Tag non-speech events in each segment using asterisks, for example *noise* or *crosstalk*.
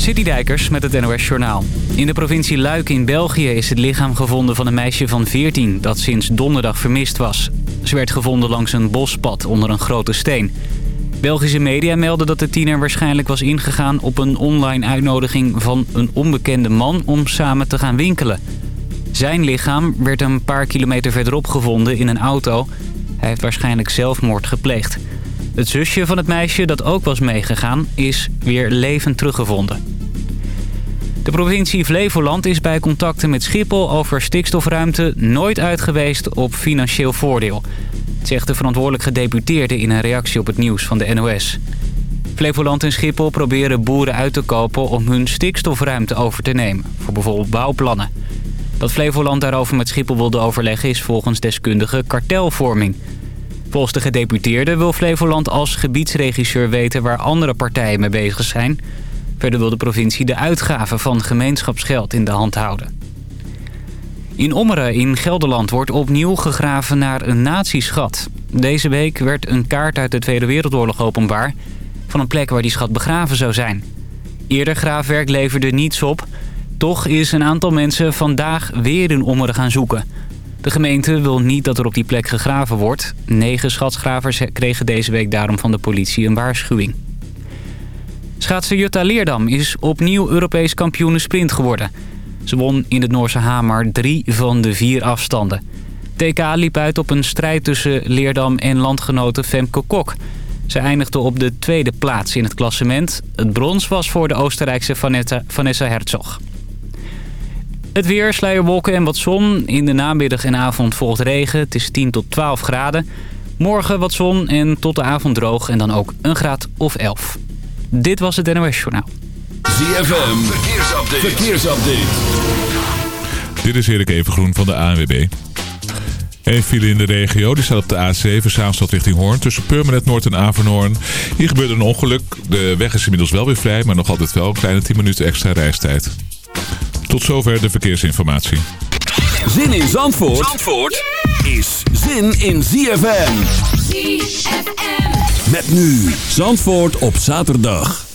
Citydijkers met het NOS Journaal. In de provincie Luik in België is het lichaam gevonden van een meisje van 14... dat sinds donderdag vermist was. Ze werd gevonden langs een bospad onder een grote steen. Belgische media melden dat de tiener waarschijnlijk was ingegaan... op een online uitnodiging van een onbekende man om samen te gaan winkelen. Zijn lichaam werd een paar kilometer verderop gevonden in een auto. Hij heeft waarschijnlijk zelfmoord gepleegd. Het zusje van het meisje dat ook was meegegaan is weer levend teruggevonden. De provincie Flevoland is bij contacten met Schiphol over stikstofruimte nooit uitgeweest op financieel voordeel. zegt de verantwoordelijk gedeputeerde in een reactie op het nieuws van de NOS. Flevoland en Schiphol proberen boeren uit te kopen om hun stikstofruimte over te nemen. Voor bijvoorbeeld bouwplannen. Dat Flevoland daarover met Schiphol wilde overleggen is volgens deskundigen kartelvorming. Volgens de gedeputeerde wil Flevoland als gebiedsregisseur weten waar andere partijen mee bezig zijn. Verder wil de provincie de uitgaven van gemeenschapsgeld in de hand houden. In Ommeren in Gelderland wordt opnieuw gegraven naar een natieschat. Deze week werd een kaart uit de Tweede Wereldoorlog openbaar... van een plek waar die schat begraven zou zijn. Eerder graafwerk leverde niets op. Toch is een aantal mensen vandaag weer in Ommeren gaan zoeken... De gemeente wil niet dat er op die plek gegraven wordt. Negen schatsgravers kregen deze week daarom van de politie een waarschuwing. Schaatser Jutta Leerdam is opnieuw Europees kampioen sprint geworden. Ze won in het Noorse Hamer drie van de vier afstanden. TK liep uit op een strijd tussen Leerdam en landgenote Femke Kok. Ze eindigde op de tweede plaats in het klassement. Het brons was voor de Oostenrijkse Vanessa Herzog. Het weer, sluierwolken en wat zon. In de namiddag en avond volgt regen. Het is 10 tot 12 graden. Morgen wat zon en tot de avond droog en dan ook een graad of 11. Dit was het NOS Journaal. ZFM, verkeersupdate. verkeersupdate. Dit is Erik Evengroen van de ANWB. Een file in de regio, die staat op de A7, Zaanstad richting Hoorn, tussen Purmerend Noord en Avernoorn. Hier gebeurde een ongeluk. De weg is inmiddels wel weer vrij, maar nog altijd wel een kleine 10 minuten extra reistijd. Tot zover de verkeersinformatie. Zin in Zandvoort, Zandvoort is zin in ZFM. ZFM. Met nu Zandvoort op zaterdag.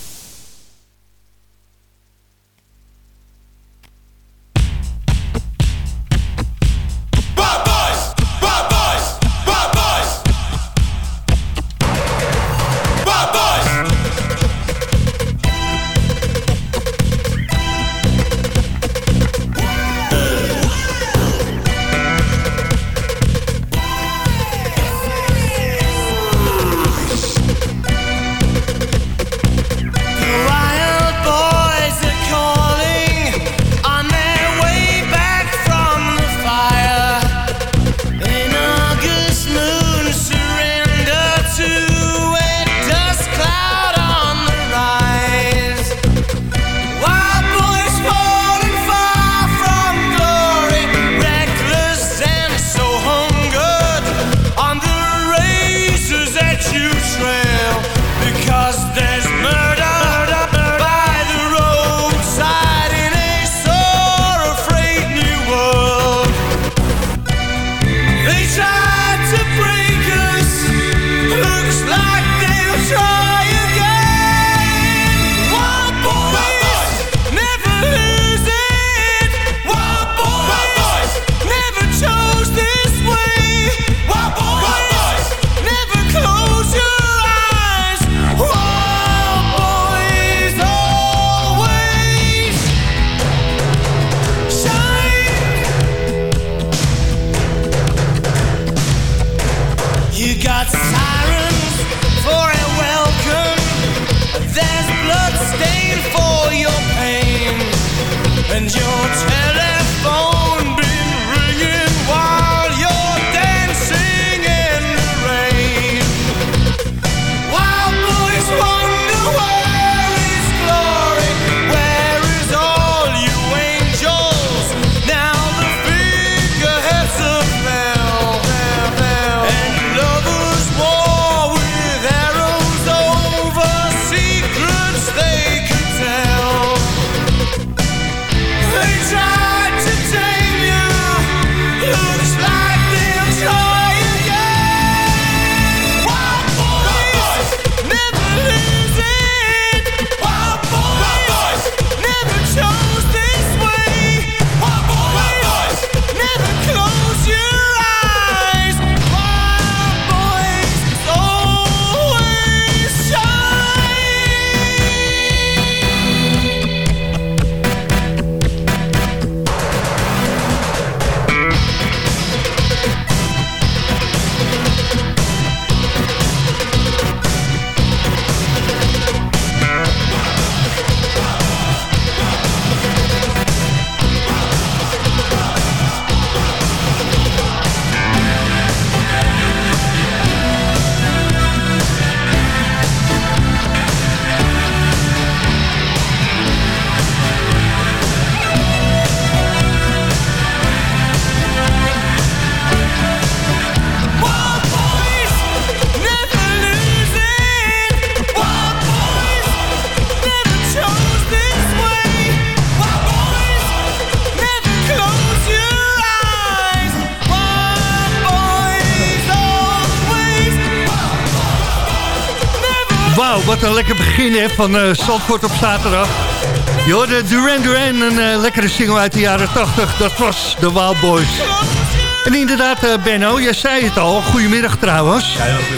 Een lekker begin van uh, op zaterdag. Je hoorde Duran Duran, een uh, lekkere single uit de jaren 80. Dat was de Wild Boys. En inderdaad, uh, Benno, jij zei het al. Goedemiddag trouwens.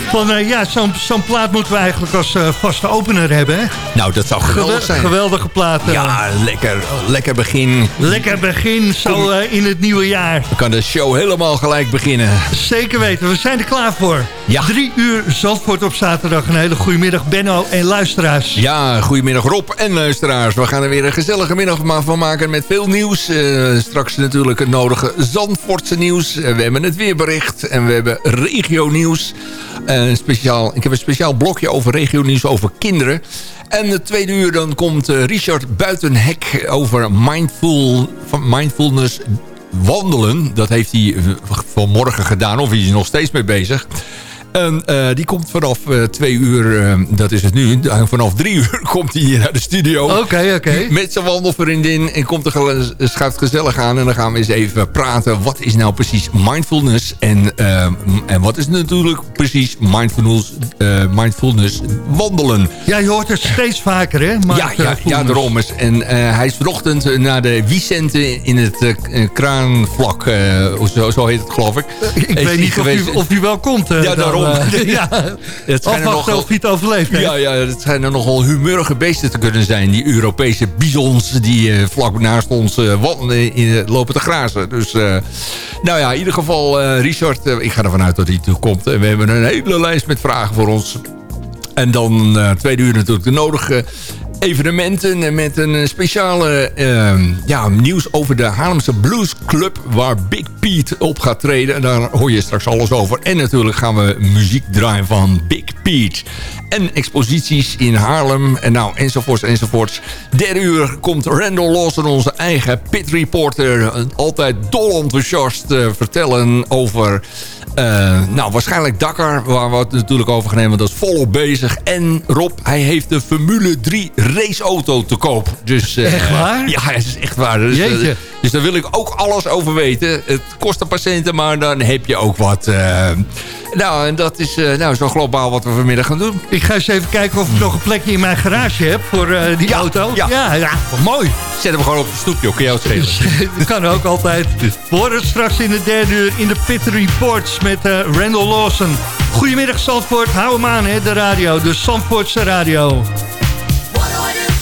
Van, uh, ja, zo'n zo plaat moeten we eigenlijk als uh, vaste opener hebben. Hè? Nou, dat zou geweldig zijn. Geweldige plaat. Ja, lekker, lekker begin. Lekker begin, zo in het nieuwe jaar. Dan kan de show helemaal gelijk beginnen. Zeker weten, we zijn er klaar voor. Ja. Drie uur Zandvoort op zaterdag. Een hele goede middag, Benno en luisteraars. Ja, goedemiddag Rob en luisteraars. We gaan er weer een gezellige middag van maken met veel nieuws. straks natuurlijk het nodige Zandvoortse nieuws. Eh, we hebben het weerbericht en we hebben regio-nieuws. Uh, speciaal, ik heb een speciaal blokje over regio-nieuws over kinderen. En de tweede uur dan komt uh, Richard Buitenhek over mindful, mindfulness wandelen. Dat heeft hij vanmorgen gedaan, of hij is nog steeds mee bezig. En uh, die komt vanaf uh, twee uur, uh, dat is het nu, vanaf drie *laughs* uur komt hij hier naar de studio. Oké, okay, oké. Okay. Met zijn wandelvriendin en komt er, schuift gezellig aan. En dan gaan we eens even praten. Wat is nou precies mindfulness? En, en wat is natuurlijk precies mindfulness, mindfulness wandelen? Ja, je hoort het steeds vaker, hè? Ja, ja, ja, daarom. Is. En hij is vanochtend naar de Vicente in het kraanvlak. zo, zo heet het, geloof ik. ik weet niet of hij, of hij wel komt. ja, daarom. *laughs* ja. Het zijn er nogal, of het overleeft. Ja, ja, het zijn er nogal humurige beesten te kunnen zijn. Die Europese bizons die uh, vlak naast ons uh, in, lopen te grazen. Dus, uh, nou ja, in ieder geval, Richard, ik ga ervan uit dat hij toe komt. En we hebben een hele lijst met vragen voor ons. En dan tweede uur natuurlijk de nodige evenementen met een speciale uh, ja, nieuws over de Haarlemse Blues Club... waar Big Pete op gaat treden. En daar hoor je straks alles over. En natuurlijk gaan we muziek draaien van Big Pete. En exposities in Haarlem. En nou, enzovoorts, enzovoorts. Derde uur komt Randall Lawson, onze eigen pit reporter... altijd dol enthousiast uh, vertellen over... Uh, nou, waarschijnlijk Dakar, waar we het natuurlijk over gaan nemen. Dat is volop bezig. En Rob, hij heeft de Formule 3 raceauto te koop. Dus, uh, echt waar? Ja, het is echt waar. Dus, uh, dus daar wil ik ook alles over weten. Het kost een patiënten, maar dan heb je ook wat... Nou, en dat is uh, nou, zo globaal wat we vanmiddag gaan doen. Ik ga eens even kijken of ik nog een plekje in mijn garage heb voor uh, die ja, auto. Ja, ja, ja mooi. Zet hem gewoon op de stoepje, kun je het *laughs* schelen. dat kan ook altijd. We horen straks in de derde uur in de Pit Reports met uh, Randall Lawson. Goedemiddag Zandvoort, hou hem aan hè, de radio, de Zandvoortse radio. Het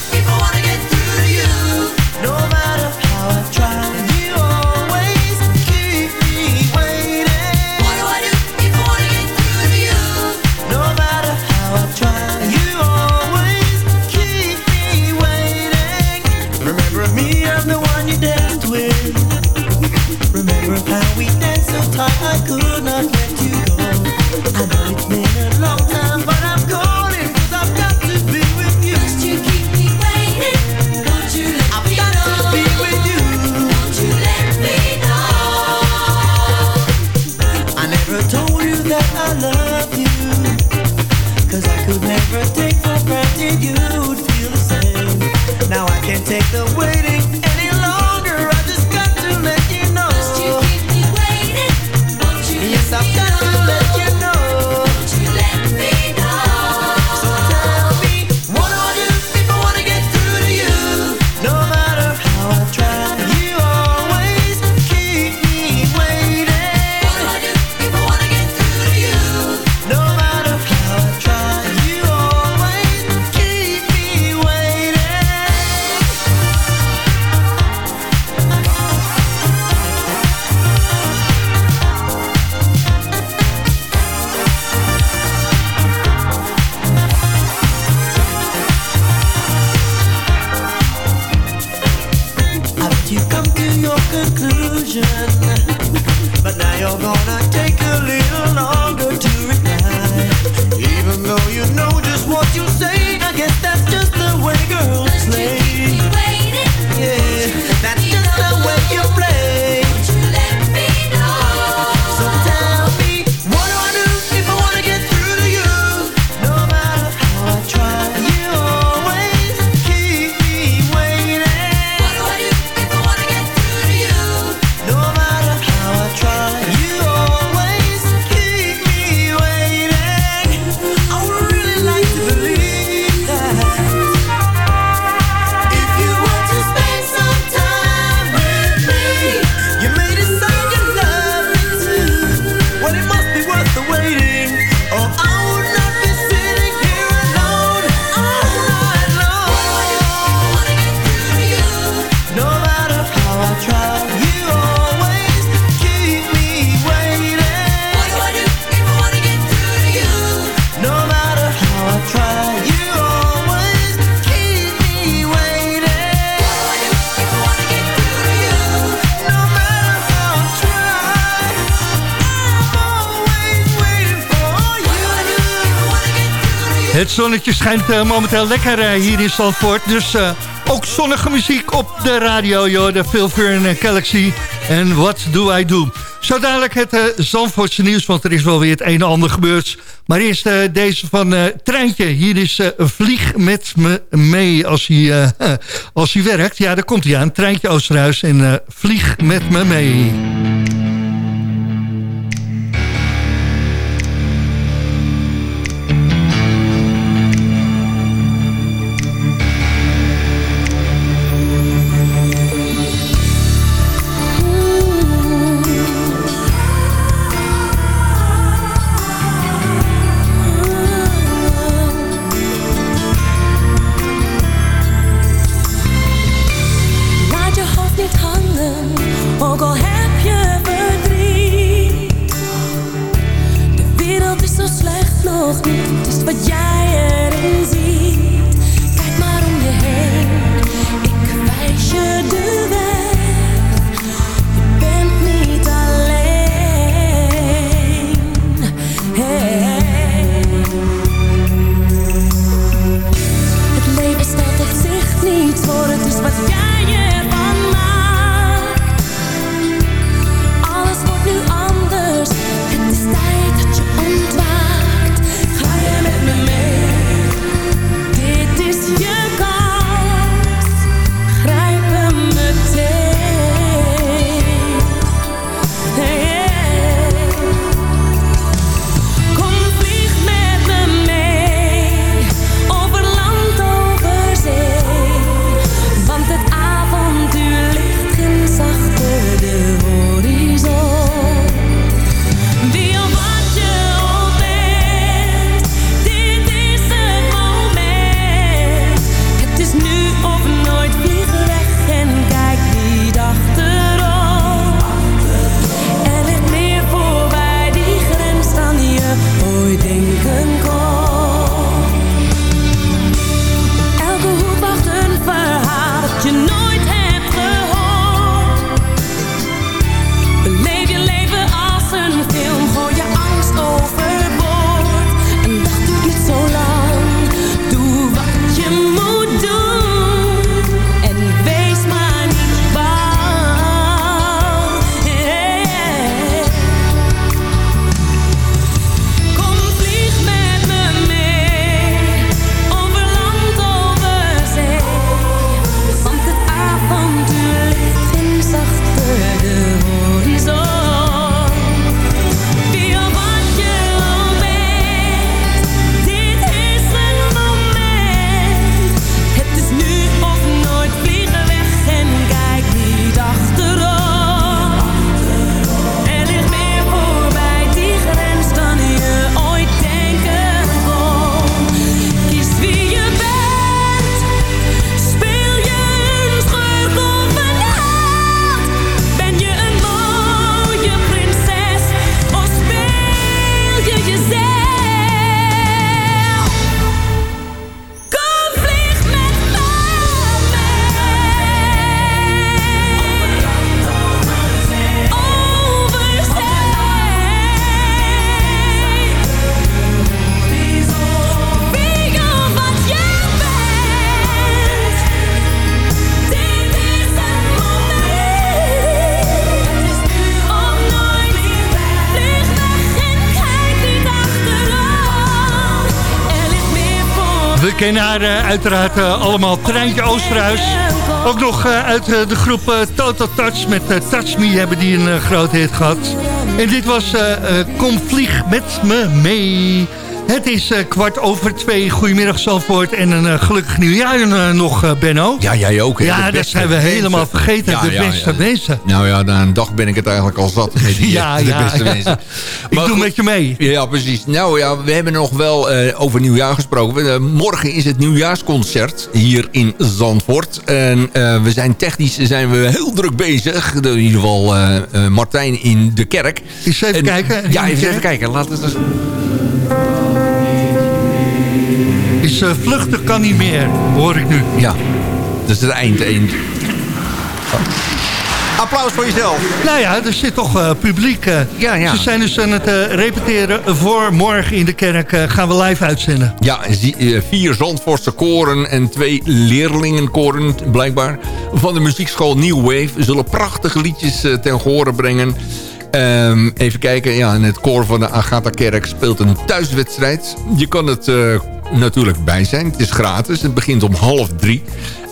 I could not let you zonnetje schijnt uh, momenteel lekker uh, hier in Zandvoort. Dus uh, ook zonnige muziek op de radio, joh. De Phil Fern Galaxy. En wat do I do? Zo dadelijk het Zandvoortse nieuws, want er is wel weer het een en ander gebeurd. Maar eerst deze van Treintje. Hier is Vlieg met me mee als hij, *laughs* als hij werkt. Ja, daar komt hij aan. Treintje Oosterhuis en Vlieg met me mee. Haar uh, uiteraard uh, allemaal Treintje Oosterhuis. Ook nog uh, uit de groep Total Touch met Touch Me hebben die een grote hit gehad. En dit was Kom vlieg met me mee. Het is uh, kwart over twee. Goedemiddag Zandvoort en een uh, gelukkig nieuwjaar uh, nog, Benno. Ja, jij ook. Hè? Ja, dat zijn we helemaal vergeten. Ja, de ja, beste ja. mensen. Nou ja, na een dag ben ik het eigenlijk al zat. Met die, *laughs* ja, de beste mensen. ik doe met je mee. Ja, precies. Nou ja, we hebben nog wel over nieuwjaar gesproken. morgen is het nieuwjaarsconcert hier in Zandvoort. En we zijn technisch zijn we heel druk bezig. In ieder geval Martijn in de kerk. Eens even en, kijken. Ja, even, even kijken. Het eens... Is uh, vluchtig kan niet meer, hoor ik nu. Ja, dat is het eind. eind. applaus voor jezelf. Nou ja, er zit toch publiek. ja, ja. Ze zijn dus aan het repeteren. Voor morgen in de kerk gaan we live uitzenden. Ja, vier Zandvoortse koren en twee leerlingenkoren blijkbaar. Van de muziekschool New Wave zullen prachtige liedjes ten horen brengen. Um, even kijken, ja, in het koor van de Agatha-kerk speelt een thuiswedstrijd. Je kan het uh, natuurlijk bij zijn. Het is gratis. Het begint om half drie.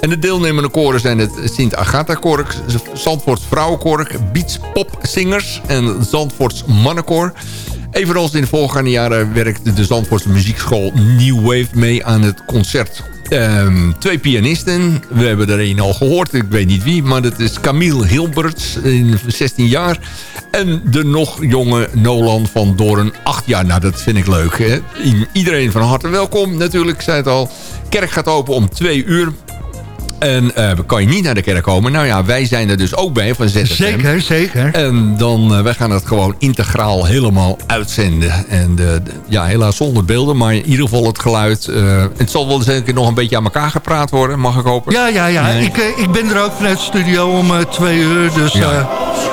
En de deelnemende koren zijn het Sint Agatha-kork, Zandvoorts Vrouwenkork, Beats Popzingers en Zandvoorts Mannenkoor. Evenals in de voorgaande jaren werkte de Zandvoortse muziekschool New Wave mee aan het concert Um, twee pianisten. We hebben er een al gehoord. Ik weet niet wie. Maar dat is Camille Hilberts. 16 jaar. En de nog jonge Nolan van Doren. 8 jaar. Nou, dat vind ik leuk. Iedereen van harte welkom. Natuurlijk, ik zei het al. Kerk gaat open om 2 uur. En uh, kan je niet naar de kerk komen? Nou ja, wij zijn er dus ook bij van ZFM. Zeker, zeker. En dan, uh, wij gaan het gewoon integraal helemaal uitzenden. En uh, ja, helaas zonder beelden, maar in ieder geval het geluid. het zal wel zeker nog een beetje aan elkaar gepraat worden, mag ik hopen? Ja, ja, ja. Ik, ik ben er ook vanuit de studio om twee uur. Dus ja.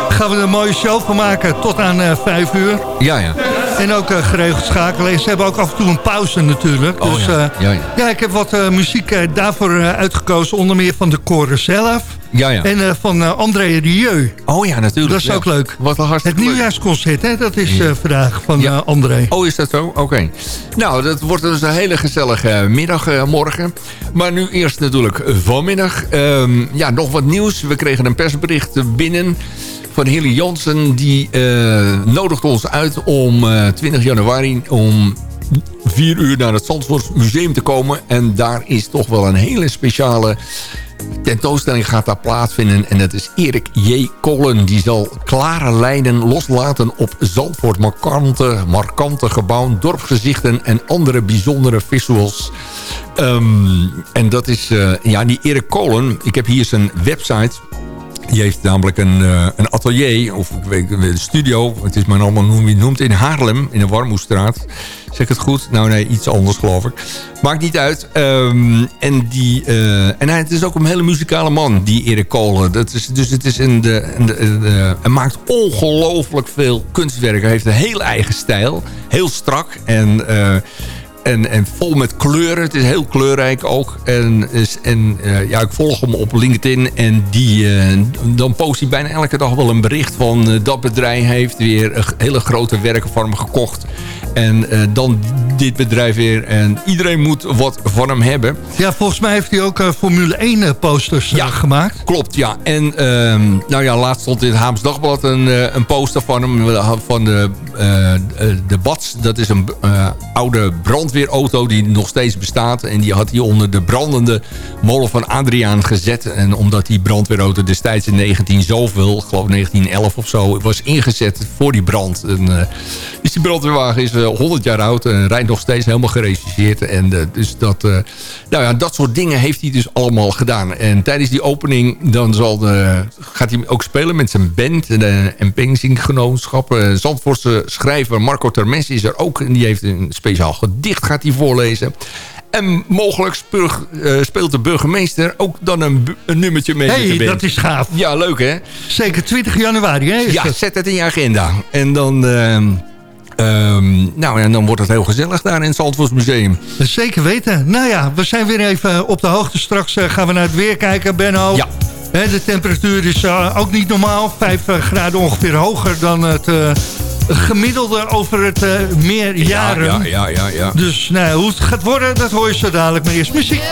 gaan we er een mooie show van maken tot aan vijf uur. Ja, ja. En ook uh, geregeld schakelen. Ze hebben ook af en toe een pauze natuurlijk. Oh, dus ja. Ja, ja. ja, ik heb wat uh, muziek uh, daarvoor uitgekozen. Onder meer van de koren zelf. Ja, ja. En van André Rieu. Oh ja, natuurlijk. Dat is ook leuk. Wat een Het nieuwjaarsconcert, hè? dat is vandaag van André. Oh, is dat zo? Oké. Okay. Nou, dat wordt dus een hele gezellige middag morgen. Maar nu eerst natuurlijk vanmiddag. Um, ja, nog wat nieuws. We kregen een persbericht binnen van Hilly Jansen. Die uh, nodigt ons uit om uh, 20 januari om 4 uur naar het Zandvoort Museum te komen. En daar is toch wel een hele speciale tentoonstelling gaat daar plaatsvinden. En dat is Erik J. Kollen. Die zal klare lijnen loslaten op Zandvoort. Markante, markante gebouwen, dorpsgezichten en andere bijzondere visuals. Um, en dat is, uh, ja, die Erik Kollen. Ik heb hier zijn website die heeft namelijk een, uh, een atelier, of ik weet, een studio. Het is maar allemaal je noemt in Haarlem, in de Warmoestraat. Zeg het goed? Nou nee, iets anders geloof ik. Maakt niet uit. Um, en die, uh, en hij het is ook een hele muzikale man, die Erik Kolen. Dat is, dus het is een, de, de, hij maakt ongelooflijk veel kunstwerken. Hij heeft een heel eigen stijl. Heel strak en... Uh, en, en vol met kleuren. Het is heel kleurrijk ook. En, en uh, ja, ik volg hem op LinkedIn. En die, uh, dan post hij bijna elke dag wel een bericht van... Uh, dat bedrijf heeft weer hele grote werken van hem gekocht. En dan dit bedrijf weer. En iedereen moet wat van hem hebben. Ja, volgens mij heeft hij ook Formule 1 posters ja, gemaakt. Klopt, ja. En ehm, nou ja, laatst stond in het Haams Dagblad een, een poster van hem. Van de, de Bats. Dat is een oude brandweerauto die nog steeds bestaat. En die had hij onder de brandende molen van Adriaan gezet. En omdat die brandweerauto destijds in 19 zoveel, ik geloof 1911 of zo, was ingezet voor die brand. En, uh, dus die brandweerwagen is uh, 100 jaar oud en rijdt nog steeds helemaal geregisseerd. En uh, dus dat, nou ja, dat soort dingen heeft hij dus allemaal gedaan. En tijdens die opening dan zal de, gaat hij ook spelen met zijn band en Penzing-genootschap. Zandvoortse schrijver Marco Termes is er ook. En die heeft een speciaal gedicht gaat hij voorlezen. En mogelijk spurg, uh, speelt de burgemeester ook dan een, een nummertje mee. hey, dat is gaaf. Ja, leuk hè? Zeker 20 januari hè? Ja, het? zet het in je agenda. En dan... Uh, um, nou, en dan wordt het heel gezellig daar in het Zandvoortsmuseum. Zeker weten. Nou ja, we zijn weer even op de hoogte. Straks uh, gaan we naar het weer kijken, Benno. Ja. de temperatuur is uh, ook niet normaal. 5 graden ongeveer hoger dan het gemiddelde over het uh, meer jaren. Ja, ja, ja, ja, Dus nou, hoe het gaat worden, dat hoor je zo dadelijk. Maar eerst muziek.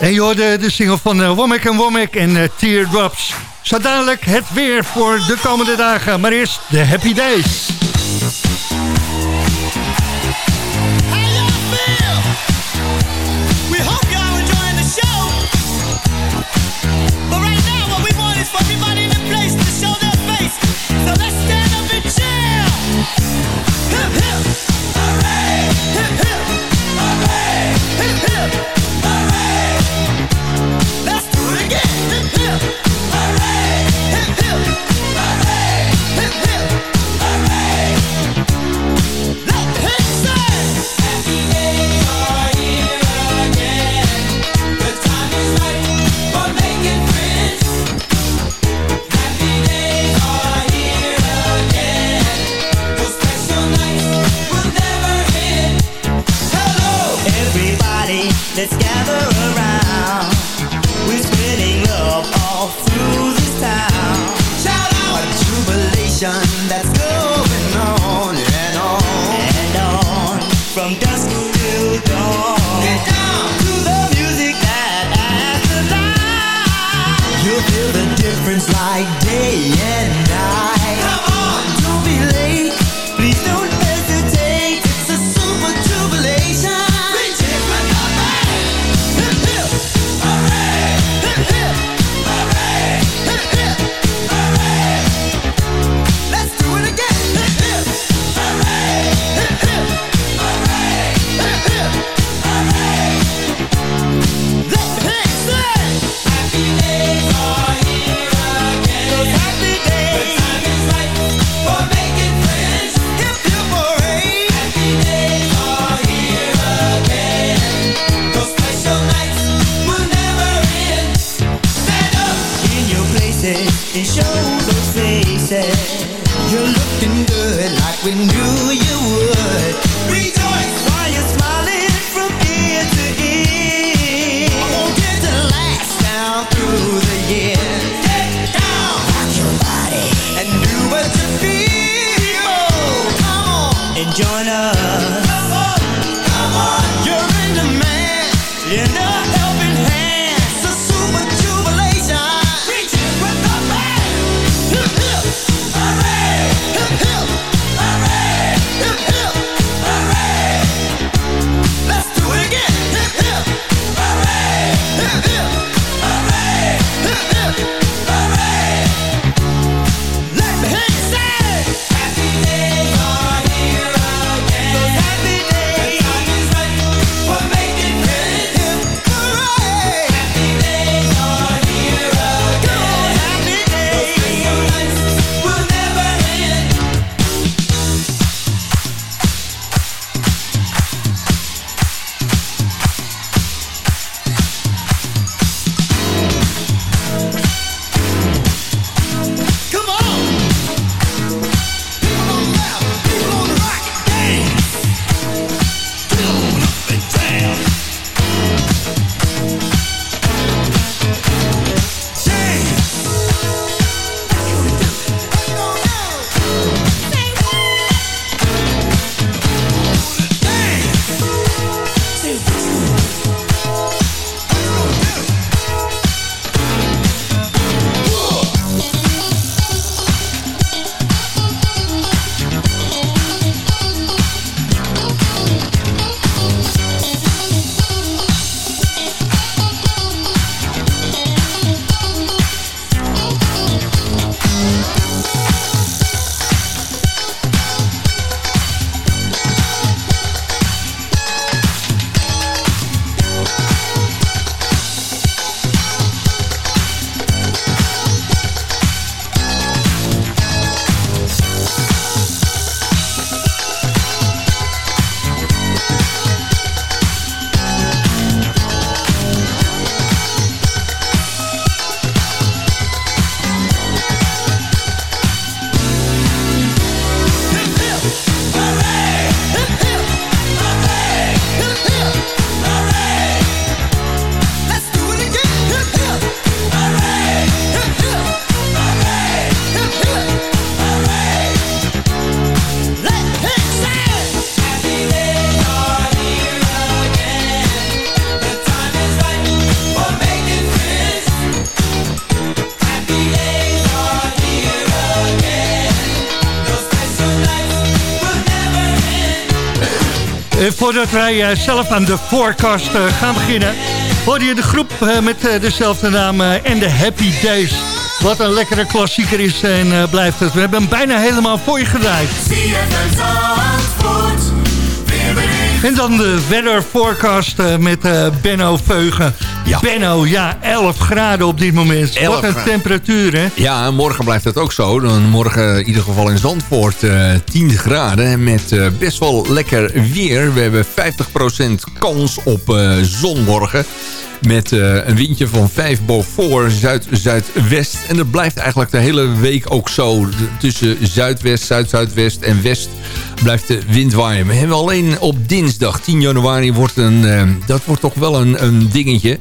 En je de single van uh, Womack en Womack en uh, Teardrops. Zo dadelijk het weer voor de komende dagen. Maar eerst de Happy Days. Voordat wij zelf aan de forecast gaan beginnen... hoor je de groep met dezelfde naam en de Happy Days... Wat een lekkere klassieker is en blijft het. We hebben hem bijna helemaal voor je gedraaid. En dan de weather forecast met Benno Veugen. Ja. Benno, ja, 11 graden op dit moment. Wat een temperatuur, hè? Ja, morgen blijft het ook zo. Dan morgen in ieder geval in Zandvoort uh, eh, 10 graden. Met best wel lekker weer. We hebben 50% kans op zon morgen. Met uh, een windje van 5 boven zuid-zuidwest. En dat blijft eigenlijk de hele week ook zo. Tussen zuidwest, zuid-zuidwest en west blijft de wind waaien. We hebben alleen op dinsdag 10 januari wordt een... Uh, dat wordt toch wel een, een dingetje.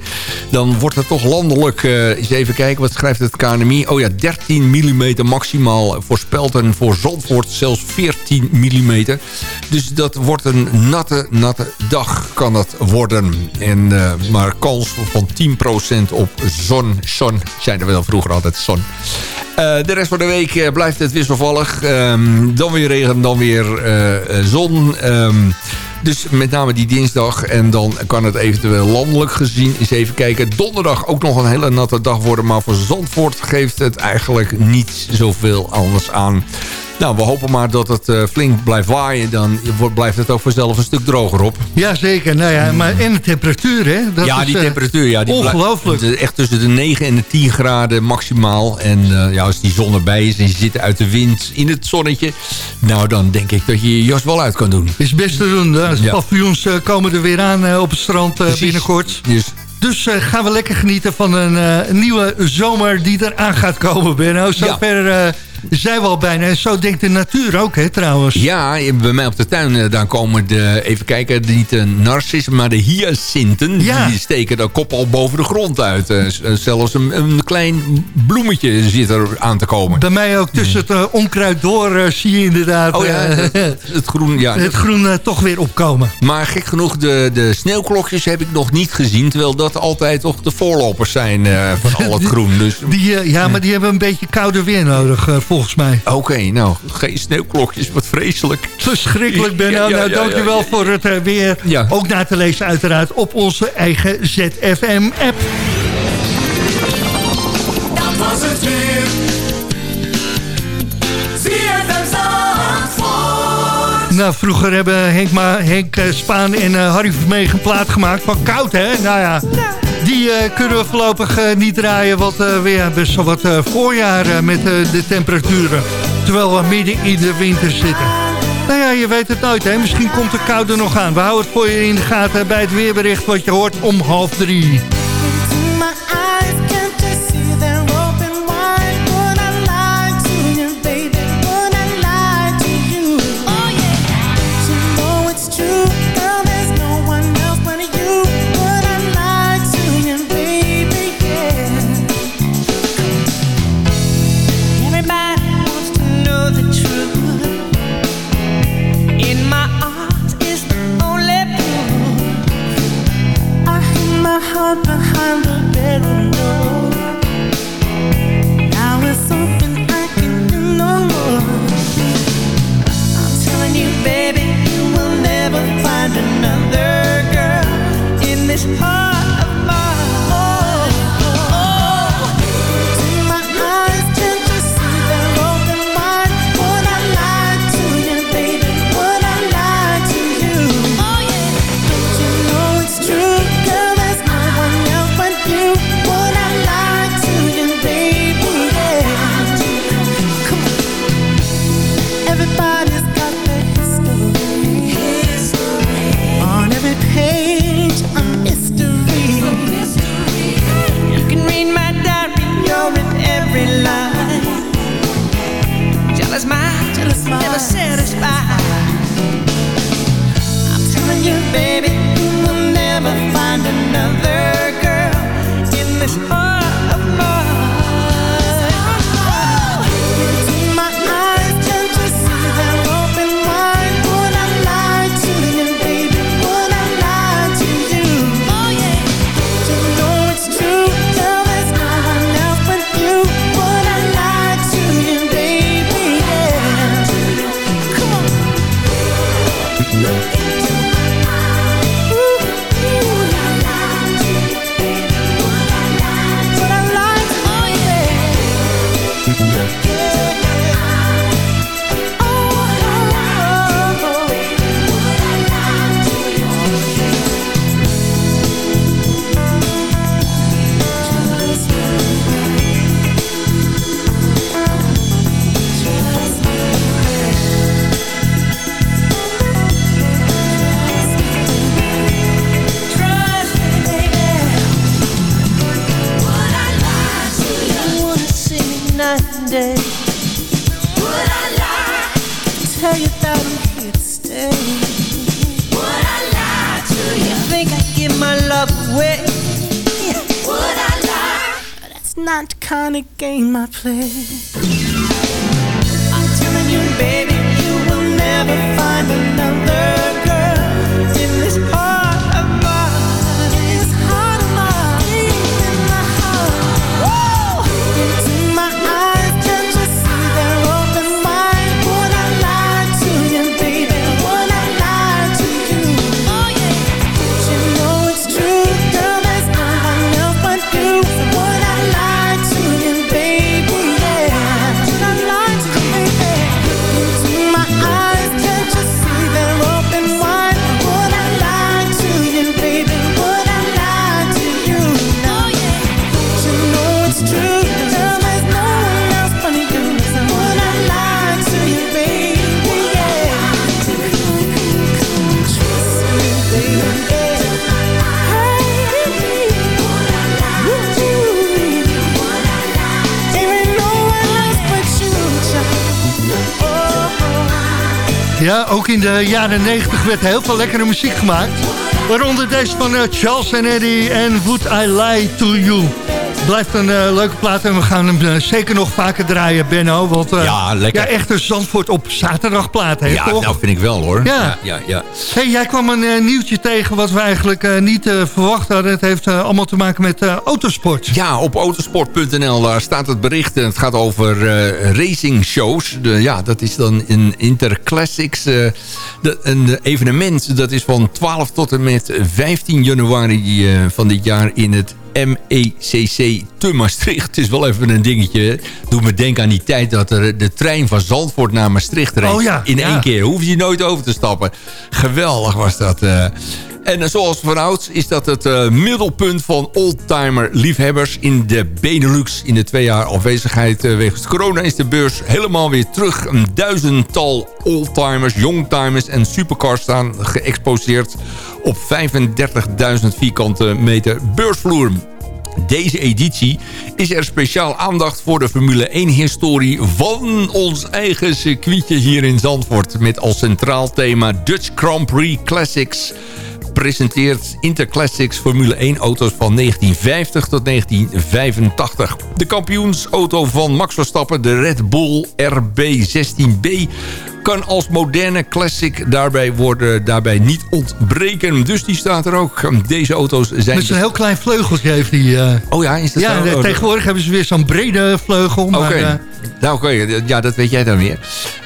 Dan wordt het toch landelijk... Uh, eens even kijken, wat schrijft het KNMI? Oh ja, 13 mm maximaal voorspeld. En voor Zandvoort zelfs 14 mm. Dus dat wordt een natte, natte dag kan dat worden. En, maar kans van 10% op zon. Zon, zeiden we dan vroeger altijd, zon. Uh, de rest van de week uh, blijft het wisselvallig. Um, dan weer regen, dan weer uh, zon. Um, dus met name die dinsdag. En dan kan het eventueel landelijk gezien eens even kijken. Donderdag ook nog een hele natte dag worden. Maar voor Zandvoort geeft het eigenlijk niet zoveel anders aan. Nou, we hopen maar dat het uh, flink blijft waaien. Dan blijft het ook vanzelf een stuk droger op. Jazeker. Nou ja, maar en de temperatuur, hè? Dat ja, die uh, temperatuur. Ja, die ongelooflijk. echt tussen de 9 en de 10 graden maximaal. En uh, ja, als die zon erbij is en je zit uit de wind in het zonnetje... nou, dan denk ik dat je je jas wel uit kan doen. Is best te doen. De ja. paviljoens komen er weer aan op het strand binnenkort. Dus dus uh, gaan we lekker genieten van een, uh, nieuwe zomer die eraan gaat komen, Benno. Zover ja. uh, zijn we al bijna. En zo denkt de natuur ook, hè, trouwens. Ja, bij mij op de tuin, uh, dan komen de, even kijken, niet de narcissen, maar de hyacinten. Ja. Die steken de kop al boven de grond uit. Uh, zelfs een, een, klein bloemetje zit er aan te komen. Bij mij ook tussen het uh, onkruid door zie je inderdaad oh, ja, het, het, groen, ja. het groen toch weer opkomen. Maar gek genoeg, de, de sneeuwklokjes heb ik nog niet gezien. Terwijl dat altijd toch de voorlopers zijn van al het *laughs* groen. Dus, die, ja, maar die hebben een beetje kouder weer nodig volgens mij. Oké, nou, geen sneeuwklokjes, wat vreselijk. Verschrikkelijk, Benno. Ja, ja, nou, dankjewel voor het uh, weer. Ook na te lezen uiteraard op onze eigen ZFM-app. Dat was het weer. Nou, vroeger hebben Henk, Ma Henk eh, Spaan en uh, Harry Vermegen een plaat gemaakt van koud, hè? Nou ja. Die uh, kunnen we voorlopig uh, niet draaien, want uh, we hebben wel wat voorjaar met de temperaturen. Terwijl we midden in de winter zitten. Nou ja, je weet het nooit, hè? Misschien komt de koude nog aan. We houden het voor je in de gaten bij het weerbericht wat je hoort om half drie. In de jaren 90 werd heel veel lekkere muziek gemaakt. Waaronder deze van uh, Charles en Eddie en Would I Lie To You blijft een uh, leuke plaat en we gaan hem uh, zeker nog vaker draaien, Benno. Want uh, ja, lekker. Ja, echt een Zandvoort op zaterdag plaat, hè, Ja, toch? nou vind ik wel, hoor. Ja. ja, ja, Hey, jij kwam een nieuwtje tegen wat we eigenlijk niet verwacht hadden. Het heeft allemaal te maken met autosport. Ja, op autosport.nl staat het bericht. En het gaat over racing shows. De, ja, dat is dan een Interclassics. De, een evenement dat is van 12 tot en met 15 januari van dit jaar in het MECC te Maastricht. Het is wel even een dingetje. Doe me denken aan die tijd dat er de trein van Zandvoort naar Maastricht reed. Oh ja, in één keer. Hoef je nooit over te stappen. Geweldig was dat. Uh. En zoals vanouds is dat het uh, middelpunt van oldtimer liefhebbers in de Benelux. In de twee jaar afwezigheid uh, wegens corona is de beurs helemaal weer terug. Een duizendtal oldtimers, youngtimers en supercars staan geëxposeerd op 35.000 vierkante meter beursvloer. Deze editie is er speciaal aandacht voor de Formule 1-historie van ons eigen circuitje hier in Zandvoort. Met als centraal thema Dutch Grand Prix Classics presenteert Interclassics Formule 1 auto's van 1950 tot 1985. De kampioensauto van Max Verstappen, de Red Bull RB16B kan als moderne classic daarbij, worden, daarbij niet ontbreken. Dus die staat er ook. Deze auto's zijn... Met een heel klein vleugeltje heeft hij. Uh... Oh ja, is dat ja, zo? Oh, tegenwoordig hebben ze weer zo'n brede vleugel. Oké, okay. uh... nou, okay. ja, dat weet jij dan weer.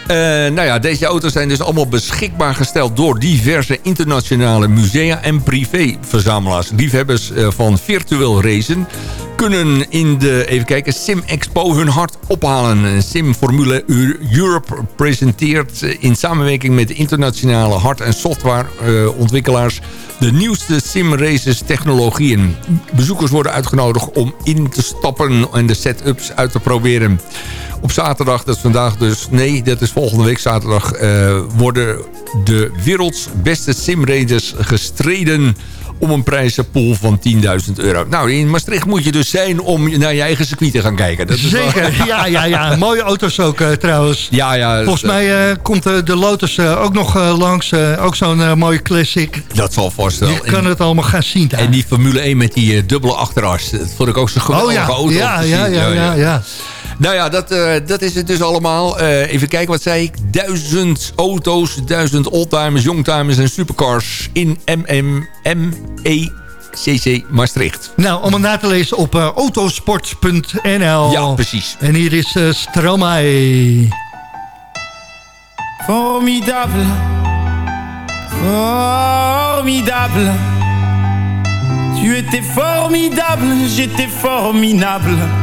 Uh, nou ja, deze auto's zijn dus allemaal beschikbaar gesteld... door diverse internationale musea en privéverzamelaars. Liefhebbers van virtueel racen kunnen in de, even kijken, Sim Expo hun hart ophalen. Sim Formule Europe presenteert in samenwerking met de internationale hard- en softwareontwikkelaars de nieuwste sim-races technologieën. Bezoekers worden uitgenodigd om in te stappen en de setups uit te proberen. Op zaterdag, dat is vandaag dus, nee, dat is volgende week zaterdag... Uh, worden de werelds beste simraces gestreden om een prijzenpool van 10.000 euro. Nou, in Maastricht moet je dus zijn om naar je eigen circuit te gaan kijken. Dat Zeker, *laughs* ja, ja, ja. Mooie auto's ook uh, trouwens. Ja, ja. Volgens mij uh, komt uh, de Lotus ook nog langs. ook zo'n mooie classic. Dat zal vast wel. Je kan het allemaal gaan zien daar. En die Formule 1 met die dubbele achteras. Dat vond ik ook zo'n geweldige oh, ja. auto. Ja, ja, ja, ja, ja. Nou ja, dat, uh, dat is het dus allemaal. Uh, even kijken, wat zei ik? Duizend auto's, duizend oldtimers, youngtimers en supercars in MMMECC Maastricht. Nou, om het na te lezen op uh, autosport.nl. Ja, precies. En hier is uh, Stromae. Formidable. Formidable. Tu étais formidable, j'étais formidable.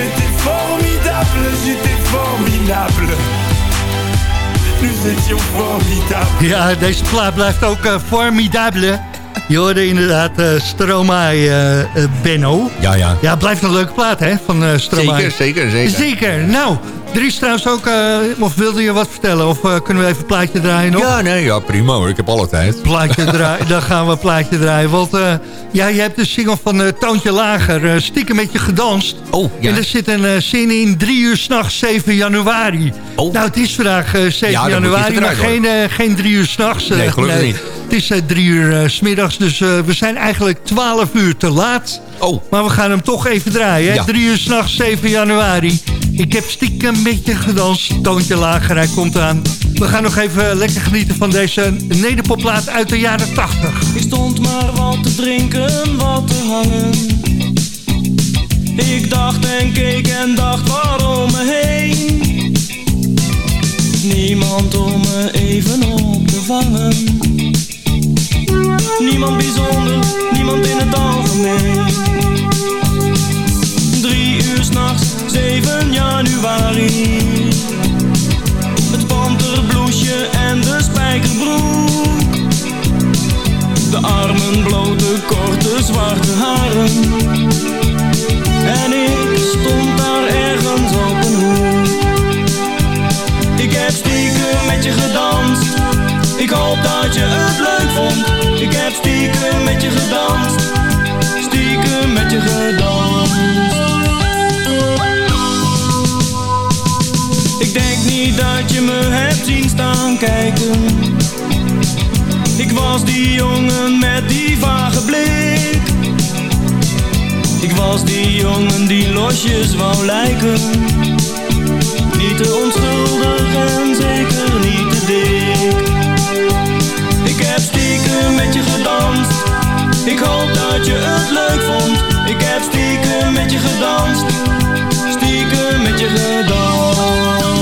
Étais formidable, j'étais formidable. Nous étions formidables. Ja, deze plaat blijft ook uh, formidable. Je hoorde inderdaad uh, Stromae uh, Benno. Ja, ja. Ja, het blijft een leuke plaat, hè, van uh, Stromae. Zeker, zeker, zeker. Zeker. Nou, er is trouwens ook... of wilde je wat vertellen? Of kunnen we even een plaatje draaien nog? Ja, nee, ja, prima hoor. Ik heb alle tijd. Plaatje *laughs* draaien. dan gaan we een plaatje draaien. Want ja, je hebt de single van Toontje Lager. stiekem met je gedanst. Oh, ja. En er zit een zin in. Drie uur s'nachts, 7 januari. Oh. Nou, het is vandaag 7 Ja, dan moet januari. Maar geen, geen drie uur s'nachts. Nee, gelukkig niet. Het is drie uur smiddags, dus we zijn eigenlijk 12 uur te laat. Oh. Maar we gaan hem toch even draaien. Ja. Drie uur s'nachts, 7 januari. Ik heb stiekem een beetje gedanst. Toontje lager, hij komt aan. We gaan nog even lekker genieten van deze nederpopplaat uit de jaren 80. Ik stond maar wat te drinken, wat te hangen. Ik dacht en keek en dacht waarom me heen. Niemand om me even op te vangen. Niemand bijzonder, niemand in het algemeen. Drie uur s'nachts, 7 januari. Het panterbloesje en de spijkerbroek. De armen blote, korte, zwarte haren. En ik stond daar ergens op een hoek. Ik heb stiekem met je gedanst. Ik hoop dat je het leuk vond. Ik heb stiekem met je gedanst. Stiekem met je gedanst. Ik denk niet dat je me hebt zien staan kijken. Ik was die jongen met die vage blik. Ik was die jongen die losjes wou lijken. Niet te onschuldig en zeker niet te dik. Ik heb stiekem met je gedanst. Ik hoop dat je het leuk vond. Ik heb stiekem met je gedanst. Stiekem met je gedanst.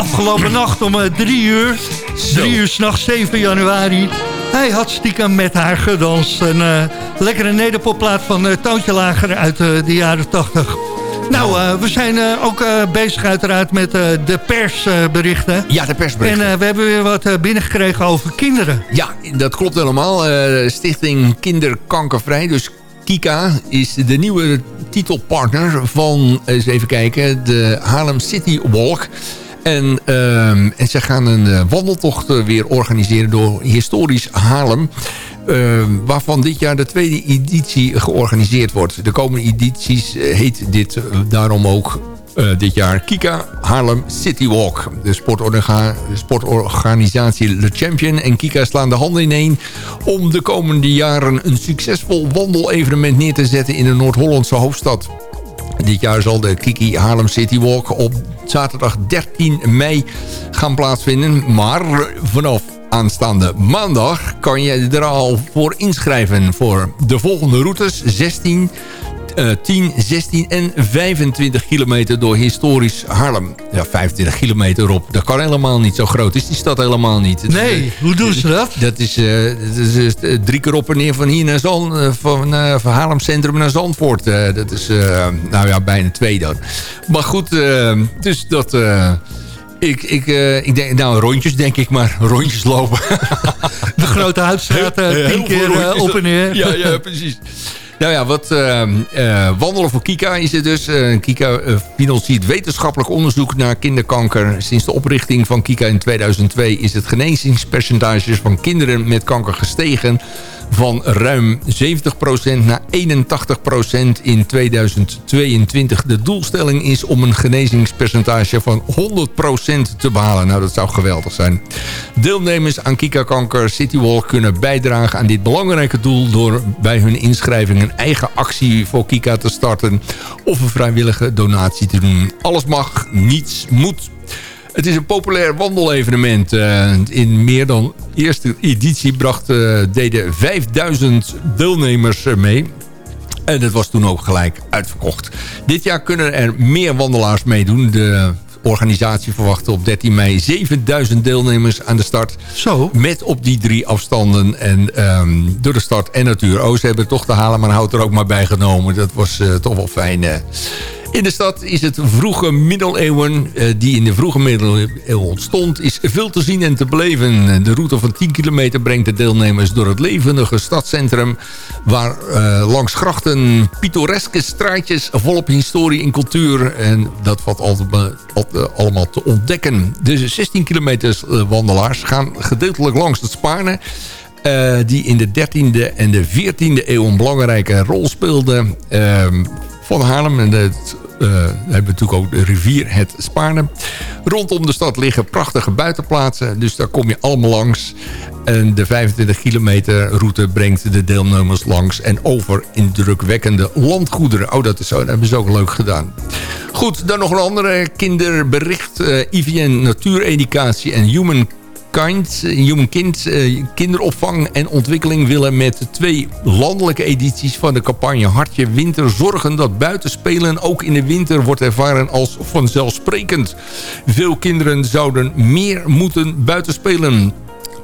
Afgelopen nacht om eh, drie uur. Drie uur s'nachts, 7 januari. Hij had stiekem met haar gedanst. Een eh, lekkere nederpopplaat van uh, Toontje Lager uit de jaren 80. Nou, we zijn ook bezig uiteraard met de persberichten. Ja, de persberichten. En we hebben weer wat binnengekregen over kinderen. Ja, dat klopt helemaal. Stichting Kinderkankervrij, dus Kika, is de nieuwe titelpartner van, eens even kijken, de Harlem City Walk. En, uh, en ze gaan een uh, wandeltocht uh, weer organiseren door historisch Haarlem. Uh, waarvan dit jaar de tweede editie georganiseerd wordt. De komende edities uh, heet dit daarom ook dit jaar Kika Harlem City Walk. De sportorga sportorganisatie Le Champion en Kika slaan de handen ineen... om de komende jaren een succesvol wandelevenement neer te zetten... in de Noord-Hollandse hoofdstad. Dit jaar zal de Kiki Harlem City Walk op zaterdag 13 mei gaan plaatsvinden. Maar vanaf aanstaande maandag kan je er al voor inschrijven voor de volgende routes. 16, 10, 16 en 25 kilometer door historisch Haarlem. Ja, 25 kilometer op. Dat kan helemaal niet. Zo groot is die stad helemaal niet. Nee, hoe doen ze dat? Dat is, uh, dat is uh, drie keer op en neer van hier naar Zand, van, van Haarlem Centrum naar Zandvoort. dat is, nou ja, bijna twee dan. Maar goed, dus dat... Ik, ik, uh, ik denk, nou, rondjes denk ik maar. *laughs* Rondjes lopen. De grote huidstraat, uh, tien keer uh, op en neer. Ja, ja, precies. Nou ja, wat uh, wandelen voor Kika is het dus. Kika financiert wetenschappelijk onderzoek naar kinderkanker. Sinds de oprichting van Kika in 2002 is het genezingspercentage van kinderen met kanker gestegen van ruim 70% naar 81% in 2022. De doelstelling is om een genezingspercentage van 100% te behalen. Nou, dat zou geweldig zijn. Deelnemers aan Kika Kanker Citywalk kunnen bijdragen aan dit belangrijke doel... door bij hun inschrijving een eigen actie voor Kika te starten... of een vrijwillige donatie te doen. Alles mag, niets moet. Het is een populair wandelevenement. Uh, in meer dan eerste editie bracht, uh, deden 5000 deelnemers mee. En dat was toen ook gelijk uitverkocht. Dit jaar kunnen er meer wandelaars meedoen. De organisatie verwacht op 13 mei 7000 deelnemers aan de start. Zo. Met op die drie afstanden en um, door de start en natuur. Oh, ze hebben toch de halen, maar hout er ook maar bij genomen. Dat was uh, toch wel fijn. In de stad is het vroege middeleeuwen, eh, die in de vroege middeleeuwen ontstond, is veel te zien en te beleven. De route van 10 kilometer brengt de deelnemers door het levendige stadscentrum, waar uh, langs grachten pittoreske straatjes volop historie en cultuur. En dat valt altijd, allemaal te ontdekken. De 16 kilometers eh, wandelaars gaan gedeeltelijk langs het Spaarne. Die in de 13e en de 14e eeuw een belangrijke rol speelden. Uh, van Haarlem. En het, uh, hebben we natuurlijk ook de rivier het Spaarne. Rondom de stad liggen prachtige buitenplaatsen. Dus daar kom je allemaal langs. En de 25 kilometer route brengt de deelnemers langs en over indrukwekkende landgoederen. Oh, dat is zo. Dat hebben ze ook leuk gedaan. Goed, dan nog een andere kinderbericht. Uh, IVN Natuureducatie en Human Kind, Human Kind, uh, kinderopvang en ontwikkeling willen met twee landelijke edities van de campagne Hartje Winter zorgen dat buitenspelen ook in de winter wordt ervaren als vanzelfsprekend. Veel kinderen zouden meer moeten buitenspelen.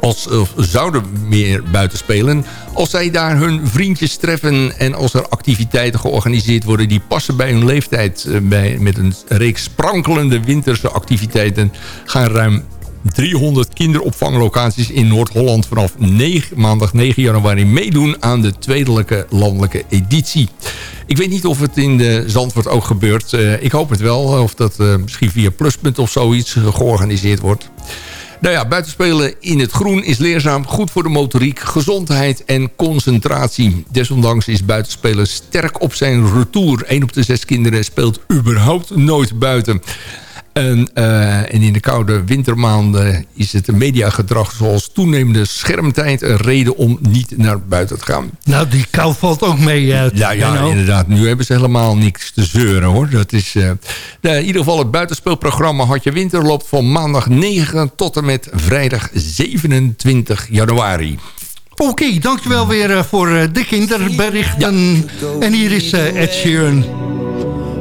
als of zouden meer buiten spelen... als zij daar hun vriendjes treffen en als er activiteiten georganiseerd worden... die passen bij hun leeftijd. eh, Bij, met een reeks sprankelende winterse activiteiten... gaan ruim 300 kinderopvanglocaties in Noord-Holland... vanaf 9, maandag 9 januari meedoen aan de tweedelijke landelijke editie. Ik weet niet of het in de Zandvoort ook gebeurt. Eh, ik hoop het wel. Of dat eh, misschien via Pluspunt of zoiets eh, georganiseerd wordt. Nou ja, buitenspelen in het groen is leerzaam, goed voor de motoriek, gezondheid en concentratie. Desondanks is buitenspelen sterk op zijn retour. 1 op de zes kinderen speelt überhaupt nooit buiten. En, eh, en in de koude wintermaanden is het mediagedrag zoals toenemende schermtijd een reden om niet naar buiten te gaan. Nou, die kou valt ook mee uit. Ja, ja inderdaad. Nu hebben ze helemaal niks te zeuren, hoor. Dat is, eh, in ieder geval het buitenspeelprogramma Hartje Winter loopt van maandag 9 tot en met vrijdag 27 januari. Oké, dankjewel weer eh, voor eh, de kinderberichten. En hier is eh, Ed Sheeran.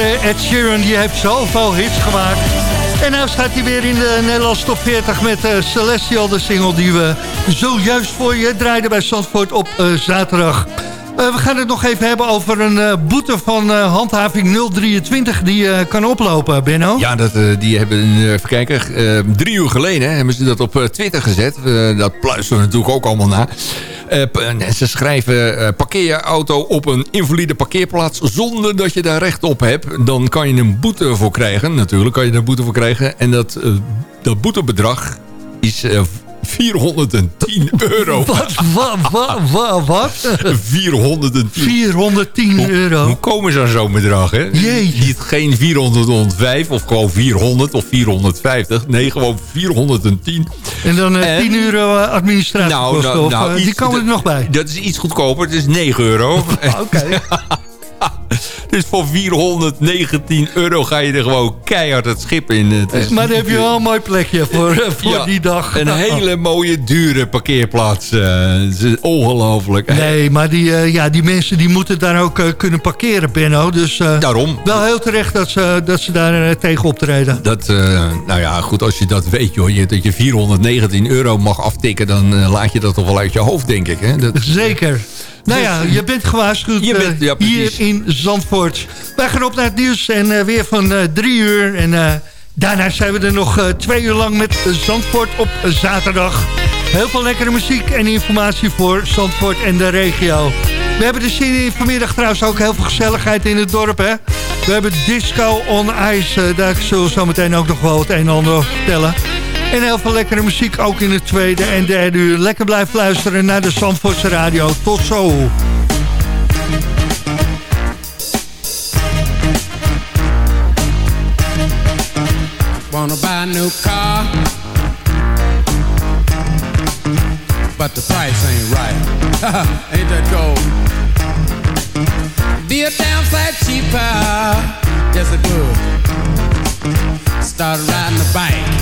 Ed Sheeran die heeft zoveel hits gemaakt. En nou staat hij weer in de Nederlandse top 40 met eh, Celestial, de single die we zojuist voor je draaiden bij Zandvoort op eh, zaterdag. Eh, we gaan het nog even hebben over een boete van handhaving 023 die kan oplopen, Benno. Ja, dat, die hebben, even kijken, drie uur geleden hè, hebben ze dat op Twitter gezet. Dat pluisteren natuurlijk ook allemaal na. Eh, en ze schrijven, eh, parkeer je auto op een invalide parkeerplaats zonder dat je daar recht op hebt. Dan kan je een boete voor krijgen, natuurlijk kan je een boete voor krijgen. En dat, eh, dat boetebedrag is eh, 410 euro. *laughs* Wat, wat, wat, wat? wat? 410. 410 Hoe euro. komen ze aan zo'n bedrag, hè? Jeetje. Niet geen 405 of gewoon 400 of 450. Nee, gewoon 410. En dan eh, En? 10 euro eh, administratiekosten. of, eh, die komen er nog bij. Dat is iets goedkoper. Het is 9 euro. *laughs* Oké. *laughs* *laughs* dus voor 419 euro ga je er gewoon keihard het schip in. Het is Maar dan heb je wel een mooi plekje voor, eh, *laughs* voor Ja, die dag. Een hele mooie, dure parkeerplaats. eh, het is ongelooflijk. Nee, maar die, eh, ja, die mensen die moeten daar ook eh, kunnen parkeren, Benno. Dus eh, Daarom. wel heel terecht dat ze, dat ze daar eh, tegen optreden. Dat, eh, nou ja, goed, als je dat weet, joh, je, dat je 419 euro mag aftikken... dan eh, laat je dat toch wel uit je hoofd, denk ik. Hè? Dat, Zeker. Nou ja, je bent gewaarschuwd Je bent- eh, ja, hier in Zandvoort. Wij gaan op naar het nieuws en eh, weer van eh, drie uur. En eh, daarna zijn we er nog eh, twee uur lang met Zandvoort op zaterdag. Heel veel lekkere muziek en informatie voor Zandvoort en de regio. We hebben de zin in vanmiddag trouwens ook heel veel gezelligheid in het dorp. Hè? We hebben Disco on Ice. eh, daar zullen we zo meteen ook nog wel het een en ander over vertellen. En heel veel lekkere muziek ook in het tweede en derde uur. Lekker blijven luisteren naar de Zandvoortse Radio. Tot zo. Wanna buy a new car, but the price ain't right. *laughs* ain't that cold? Be a damn sight cheaper, yes it would. Started riding a bike.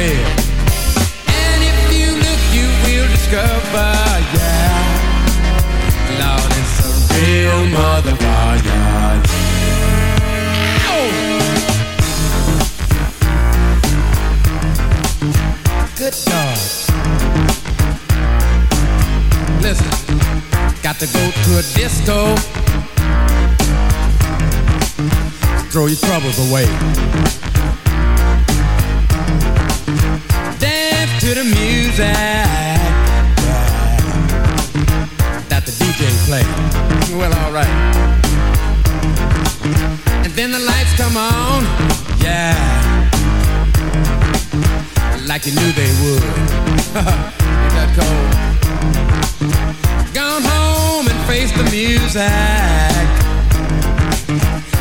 it. And if you look, you will discover. Yeah. Lord, it's a real motherfucker. Oh. Good God. Listen, got to go to a disco. Throw your troubles away. To the music that the DJ play. Well, alright. And then the lights come on. Yeah like you knew they would. *laughs* Ain't that cold? Gone home and face the music.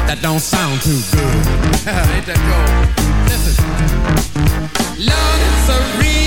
That don't sound too good. *laughs* Ain't that cold? Listen. Lord, it's a real